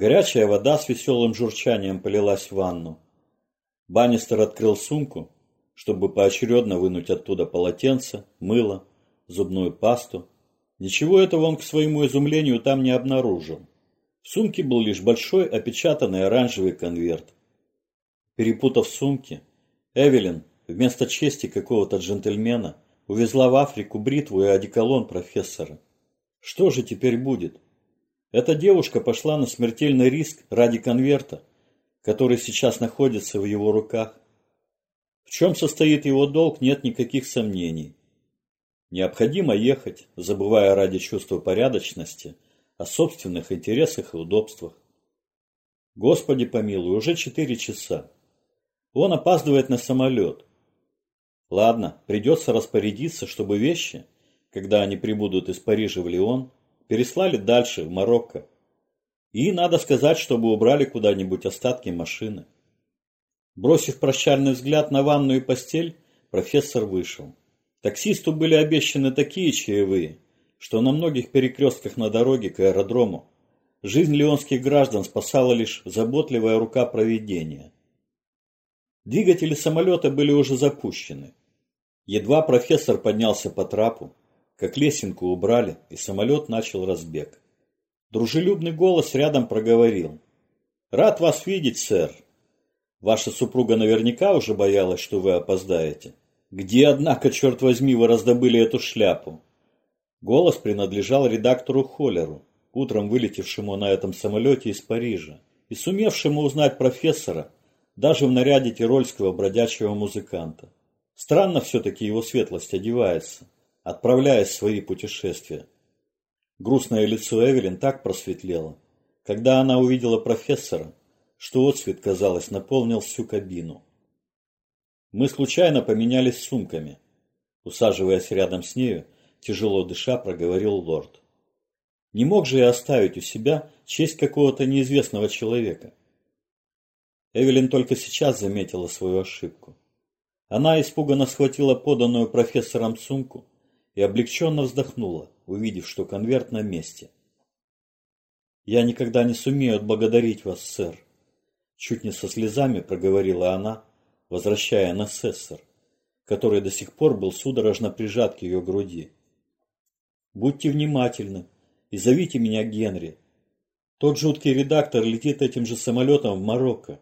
Горячая вода с веселым журчанием полилась в ванну. Баннистер открыл сумку, чтобы поочередно вынуть оттуда полотенце, мыло, зубную пасту. Ничего этого он к своему изумлению там не обнаружил. В сумке был лишь большой опечатанный оранжевый конверт. Перепутав сумки, Эвелин вместо чести какого-то джентльмена увезла в Африку бритву и одеколон профессора. Что же теперь будет? Эта девушка пошла на смертельный риск ради конверта, который сейчас находится в его руках. В чем состоит его долг, нет никаких сомнений. Необходимо ехать, забывая ради чувства порядочности – о собственных интересах и удобствах. Господи помилуй, уже четыре часа. Он опаздывает на самолет. Ладно, придется распорядиться, чтобы вещи, когда они прибудут из Парижа в Лион, переслали дальше, в Марокко. И надо сказать, чтобы убрали куда-нибудь остатки машины. Бросив прощальный взгляд на ванную постель, профессор вышел. Таксисту были обещаны такие чаевые, что на многих перекрестках на дороге к аэродрому жизнь леонских граждан спасала лишь заботливая рука проведения. Двигатели самолета были уже запущены. Едва профессор поднялся по трапу, как лесенку убрали, и самолет начал разбег. Дружелюбный голос рядом проговорил. «Рад вас видеть, сэр. Ваша супруга наверняка уже боялась, что вы опоздаете. Где, однако, черт возьми, вы раздобыли эту шляпу?» Голос принадлежал редактору Холлеру, утром вылетевшему на этом самолете из Парижа и сумевшему узнать профессора даже в наряде тирольского бродячего музыканта. Странно все-таки его светлость одевается, отправляясь в свои путешествия. Грустное лицо Эвелин так просветлело, когда она увидела профессора, что отсвет, казалось, наполнил всю кабину. Мы случайно поменялись сумками. Усаживаясь рядом с нею, тяжело дыша, проговорил лорд. Не мог же я оставить у себя честь какого-то неизвестного человека. Эвелин только сейчас заметила свою ошибку. Она испуганно схватила поданную профессором сумку и облегченно вздохнула, увидев, что конверт на месте. «Я никогда не сумею отблагодарить вас, сэр», чуть не со слезами проговорила она, возвращая на сессор, который до сих пор был судорожно прижат к ее груди. Будьте внимательны и зовите меня Генри. Тот жуткий редактор летит этим же самолетом в Марокко.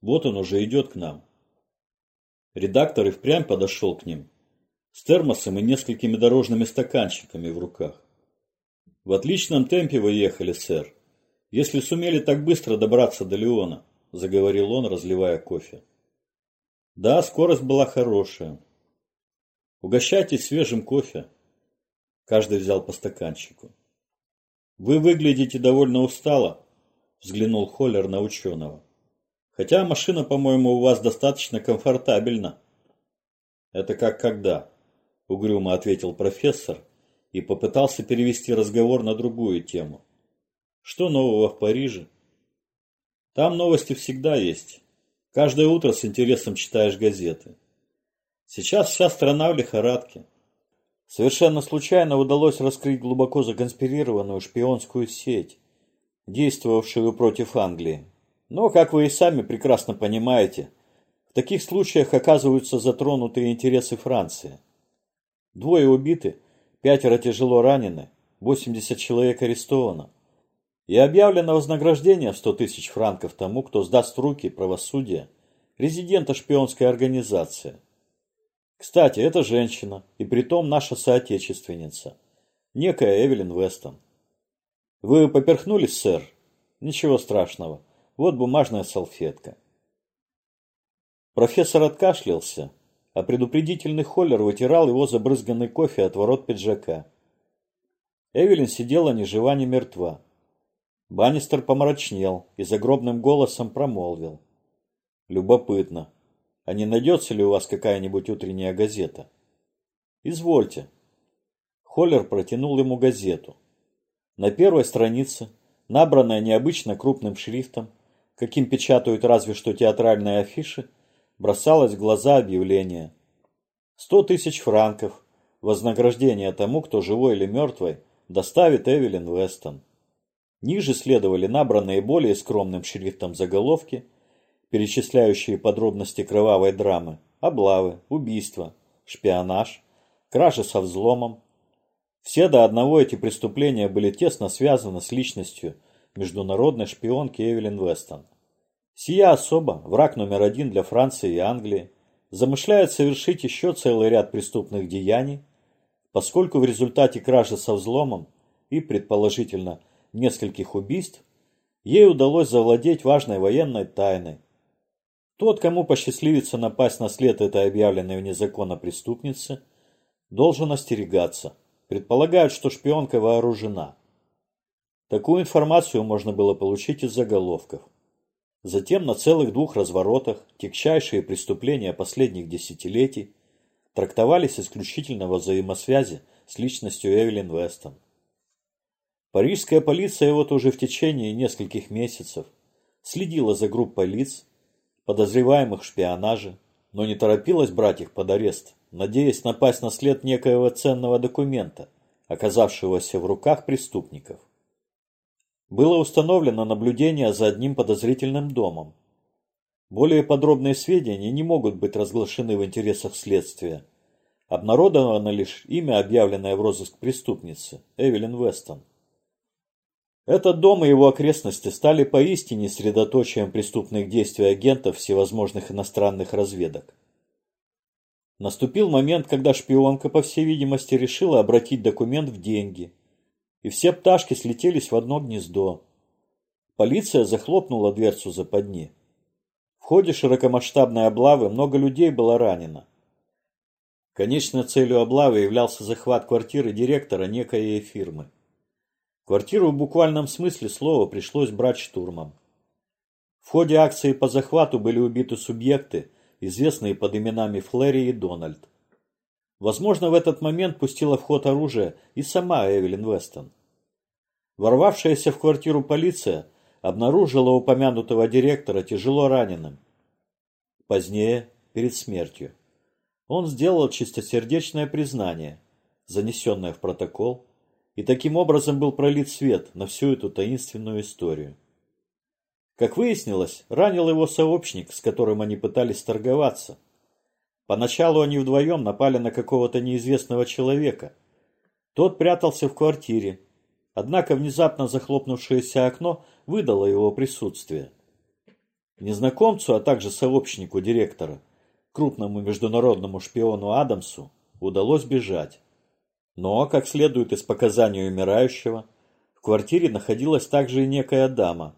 Вот он уже идет к нам. Редактор и впрямь подошел к ним, с термосом и несколькими дорожными стаканчиками в руках. В отличном темпе вы ехали, сэр. Если сумели так быстро добраться до Леона, заговорил он, разливая кофе. Да, скорость была хорошая. Угощайтесь свежим кофе. Каждый взял по стаканчику. «Вы выглядите довольно устало», – взглянул Холлер на ученого. «Хотя машина, по-моему, у вас достаточно комфортабельна». «Это как когда?» – угрюмо ответил профессор и попытался перевести разговор на другую тему. «Что нового в Париже?» «Там новости всегда есть. Каждое утро с интересом читаешь газеты. Сейчас вся страна в лихорадке. Совершенно случайно удалось раскрыть глубоко законспирированную шпионскую сеть, действовавшую против Англии. Но, как вы и сами прекрасно понимаете, в таких случаях оказываются затронуты интересы Франции. Двое убиты, пятеро тяжело ранены, 80 человек арестовано. И объявлено вознаграждение в 100 тысяч франков тому, кто сдаст в руки правосудия резидента шпионской организации – кстати, это женщина, и притом наша соотечественница, некая Эвелин Вестон. Вы поперхнулись, сэр? Ничего страшного. Вот бумажная салфетка. Профессор откашлялся, а предупредительный Холлер вытирал его забрызганный кофе от ворот пиджака. Эвелин сидела ни жива, ни мертва. Баннистер помрачнел и загробным голосом промолвил. Любопытно а не найдется ли у вас какая-нибудь утренняя газета? Извольте. Холлер протянул ему газету. На первой странице, набранная необычно крупным шрифтом, каким печатают разве что театральные афиши, бросалось в глаза объявление. Сто тысяч франков, вознаграждение тому, кто живой или мертвый, доставит Эвелин Вестон. Ниже следовали набранные более скромным шрифтом заголовки, перечисляющие подробности кровавой драмы, облавы, убийства, шпионаж, кражи со взломом. Все до одного эти преступления были тесно связаны с личностью международной шпионки Эвелин Вестон. Сия особа, враг номер один для Франции и Англии, замышляет совершить еще целый ряд преступных деяний, поскольку в результате кражи со взломом и, предположительно, нескольких убийств, ей удалось завладеть важной военной тайной. Тот, кому посчастливится напасть на след этой объявленной вне закона преступницы, должен остерегаться. Предполагают, что шпионка вооружена. Такую информацию можно было получить из заголовков. Затем на целых двух разворотах тягчайшие преступления последних десятилетий трактовались исключительно во взаимосвязи с личностью Эвелин Вестон. Парижская полиция вот уже в течение нескольких месяцев следила за группой лиц, подозреваемых в шпионаже, но не торопилась брать их под арест, надеясь напасть на след некоего ценного документа, оказавшегося в руках преступников. Было установлено наблюдение за одним подозрительным домом. Более подробные сведения не могут быть разглашены в интересах следствия. Обнародовано лишь имя, объявленное в розыск преступницы, Эвелин Вестон. Этот дом и его окрестности стали поистине средоточием преступных действий агентов всевозможных иностранных разведок. Наступил момент, когда шпионка, по всей видимости, решила обратить документ в деньги, и все пташки слетелись в одно гнездо. Полиция захлопнула дверцу западни. В ходе широкомасштабной облавы много людей было ранено. Конечной целью облавы являлся захват квартиры директора некой фирмы. Квартиру в буквальном смысле слова пришлось брать штурмом. В ходе акции по захвату были убиты субъекты, известные под именами Флэри и Дональд. Возможно, в этот момент пустила в ход оружие и сама Эвелин Вестон. Ворвавшаяся в квартиру полиция обнаружила упомянутого директора тяжело раненым. Позднее, перед смертью, он сделал чистосердечное признание, занесенное в протокол, и таким образом был пролит свет на всю эту таинственную историю. Как выяснилось, ранил его сообщник, с которым они пытались торговаться. Поначалу они вдвоем напали на какого-то неизвестного человека. Тот прятался в квартире, однако внезапно захлопнувшееся окно выдало его присутствие. Незнакомцу, а также сообщнику директора, крупному международному шпиону Адамсу, удалось бежать. Но, как следует из показаний умирающего, в квартире находилась также и некая дама.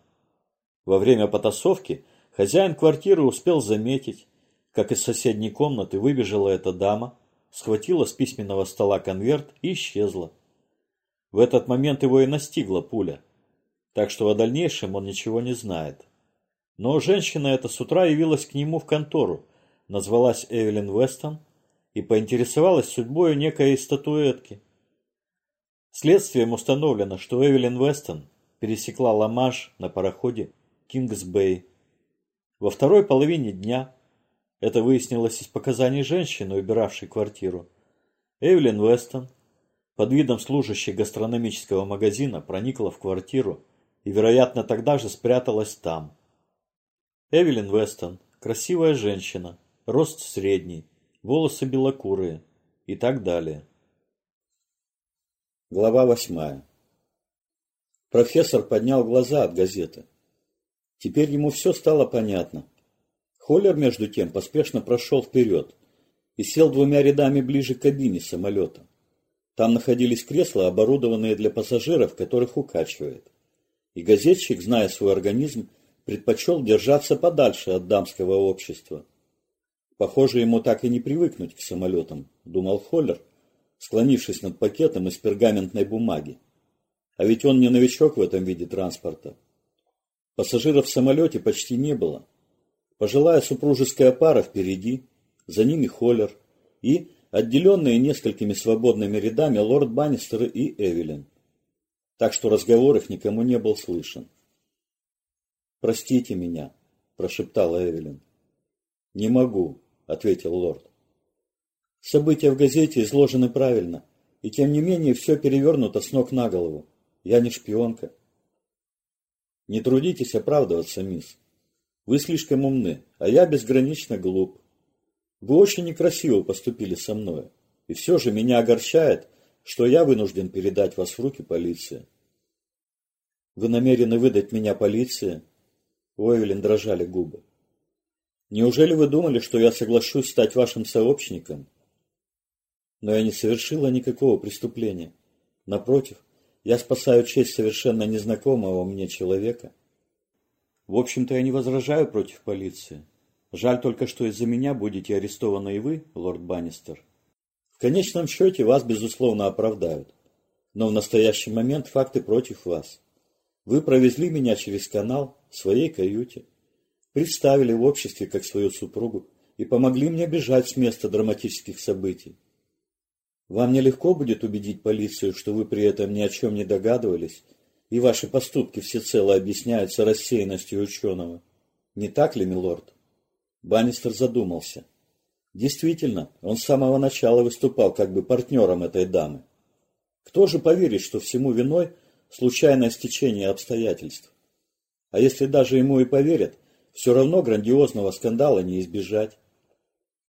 Во время потасовки хозяин квартиры успел заметить, как из соседней комнаты выбежала эта дама, схватила с письменного стола конверт и исчезла. В этот момент его и настигла пуля, так что о дальнейшем он ничего не знает. Но женщина эта с утра явилась к нему в контору, назвалась Эвелин Вестон и поинтересовалась судьбой некой статуэтки. Следствием установлено, что Эвелин Вестон пересекла Ла-Манш на пароходе Кингс-Бэй. Во второй половине дня, это выяснилось из показаний женщины, убиравшей квартиру, Эвелин Вестон под видом служащей гастрономического магазина проникла в квартиру и, вероятно, тогда же спряталась там. Эвелин Вестон – красивая женщина, рост средний, волосы белокурые и так далее. Глава восьмая. Профессор поднял глаза от газеты. Теперь ему все стало понятно. Холлер, между тем, поспешно прошел вперед и сел двумя рядами ближе к кабине самолета. Там находились кресла, оборудованные для пассажиров, которых укачивает. И газетчик, зная свой организм, предпочел держаться подальше от дамского общества. Похоже, ему так и не привыкнуть к самолетам, думал Холлер, склонившись над пакетом из пергаментной бумаги. А ведь он не новичок в этом виде транспорта. Пассажиров в самолете почти не было. Пожилая супружеская пара впереди, за ними Холлер и, отделенные несколькими свободными рядами, лорд Баннистер и Эвелин. Так что разговор их никому не был слышен. «Простите меня», – прошептала Эвелин. «Не могу ответил лорд. События в газете изложены правильно, и тем не менее все перевернуто с ног на голову. Я не шпионка. Не трудитесь оправдываться, мисс. Вы слишком умны, а я безгранично глуп. Вы очень некрасиво поступили со мной, и все же меня огорчает, что я вынужден передать вас в руки полиции. Вы намерены выдать меня полиции? У Эвелин дрожали губы. Неужели вы думали, что я соглашусь стать вашим сообщником? Но я не совершила никакого преступления. Напротив, я спасаю честь совершенно незнакомого мне человека. В общем-то, я не возражаю против полиции. Жаль только, что из-за меня будете арестованы и вы, лорд Баннистер. В конечном счете вас, безусловно, оправдают. Но в настоящий момент факты против вас. Вы провезли меня через канал в своей каюте, представили в обществе как свою супругу и помогли мне бежать с места драматических событий. Вам нелегко будет убедить полицию, что вы при этом ни о чем не догадывались, и ваши поступки всецело объясняются рассеянностью ученого. Не так ли, милорд? Баннистер задумался. Действительно, он с самого начала выступал как бы партнером этой дамы. Кто же поверит, что всему виной случайное стечение обстоятельств? А если даже ему и поверят, все равно грандиозного скандала не избежать.